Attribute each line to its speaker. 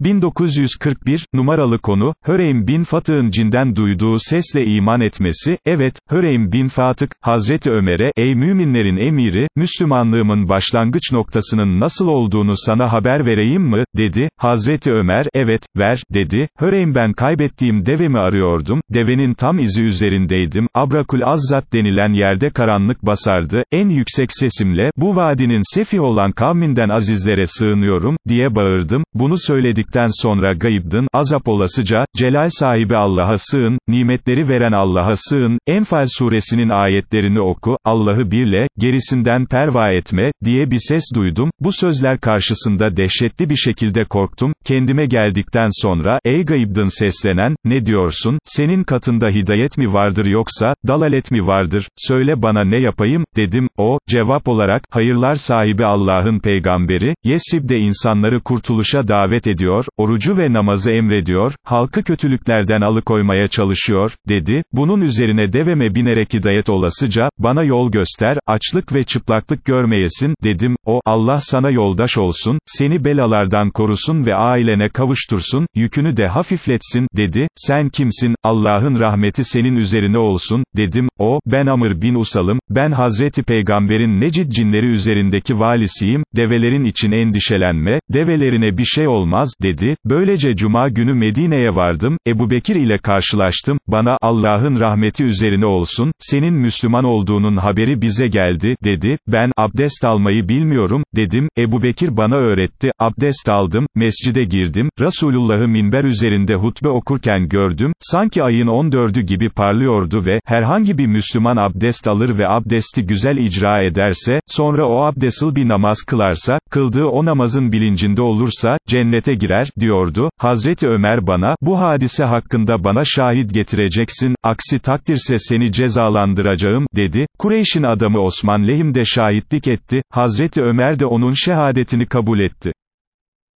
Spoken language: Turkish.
Speaker 1: 1941, numaralı konu, Höreym bin Fatık'ın cinden duyduğu sesle iman etmesi, evet, Höreym bin Fatık, Hazreti Ömer'e, ey müminlerin emiri, Müslümanlığımın başlangıç noktasının nasıl olduğunu sana haber vereyim mi, dedi, Hazreti Ömer, evet, ver, dedi, Höreym ben kaybettiğim devemi arıyordum, devenin tam izi üzerindeydim, Abrakul Azzat denilen yerde karanlık basardı, en yüksek sesimle, bu vadinin sefi olan kavminden azizlere sığınıyorum, diye bağırdım, bunu söyledik, öldükten sonra gayıbdın, azap olasıca, celal sahibi Allah'a sığın, nimetleri veren Allah'a sığın, Enfal suresinin ayetlerini oku, Allah'ı birle, gerisinden perva etme, diye bir ses duydum, bu sözler karşısında dehşetli bir şekilde korktum, kendime geldikten sonra, ey gayıbdın seslenen, ne diyorsun, senin katında hidayet mi vardır yoksa, dalalet mi vardır, söyle bana ne yapayım, dedim, o, cevap olarak, hayırlar sahibi Allah'ın peygamberi, Yesrib'de insanları kurtuluşa davet ediyor, ediyor, orucu ve namazı emrediyor, halkı kötülüklerden alıkoymaya çalışıyor, dedi, bunun üzerine deveme binerek hidayet olasıca, bana yol göster, açlık ve çıplaklık görmeyesin, dedim, o, Allah sana yoldaş olsun, seni belalardan korusun ve ailene kavuştursun, yükünü de hafifletsin, dedi, sen kimsin, Allah'ın rahmeti senin üzerine olsun, dedim, o, ben Amr bin Usalım, ben Hazreti Peygamberin Necid cinleri üzerindeki valisiyim, develerin için endişelenme, develerine bir şey olmaz, dedi, dedi, böylece cuma günü Medine'ye vardım, Ebu Bekir ile karşılaştım, bana, Allah'ın rahmeti üzerine olsun, senin Müslüman olduğunun haberi bize geldi, dedi, ben, abdest almayı bilmiyorum, dedim, Ebu Bekir bana öğretti, abdest aldım, mescide girdim, Resulullah'ı minber üzerinde hutbe okurken gördüm, sanki ayın 14'ü gibi parlıyordu ve, herhangi bir Müslüman abdest alır ve abdesti güzel icra ederse, sonra o abdestil bir namaz kılarsa, kıldığı o namazın bilincinde olursa, cennete girer, eder, diyordu, Hazreti Ömer bana, bu hadise hakkında bana şahit getireceksin, aksi takdirse seni cezalandıracağım, dedi, Kureyş'in adamı Osman lehimde şahitlik etti, Hazreti Ömer de onun şehadetini kabul etti.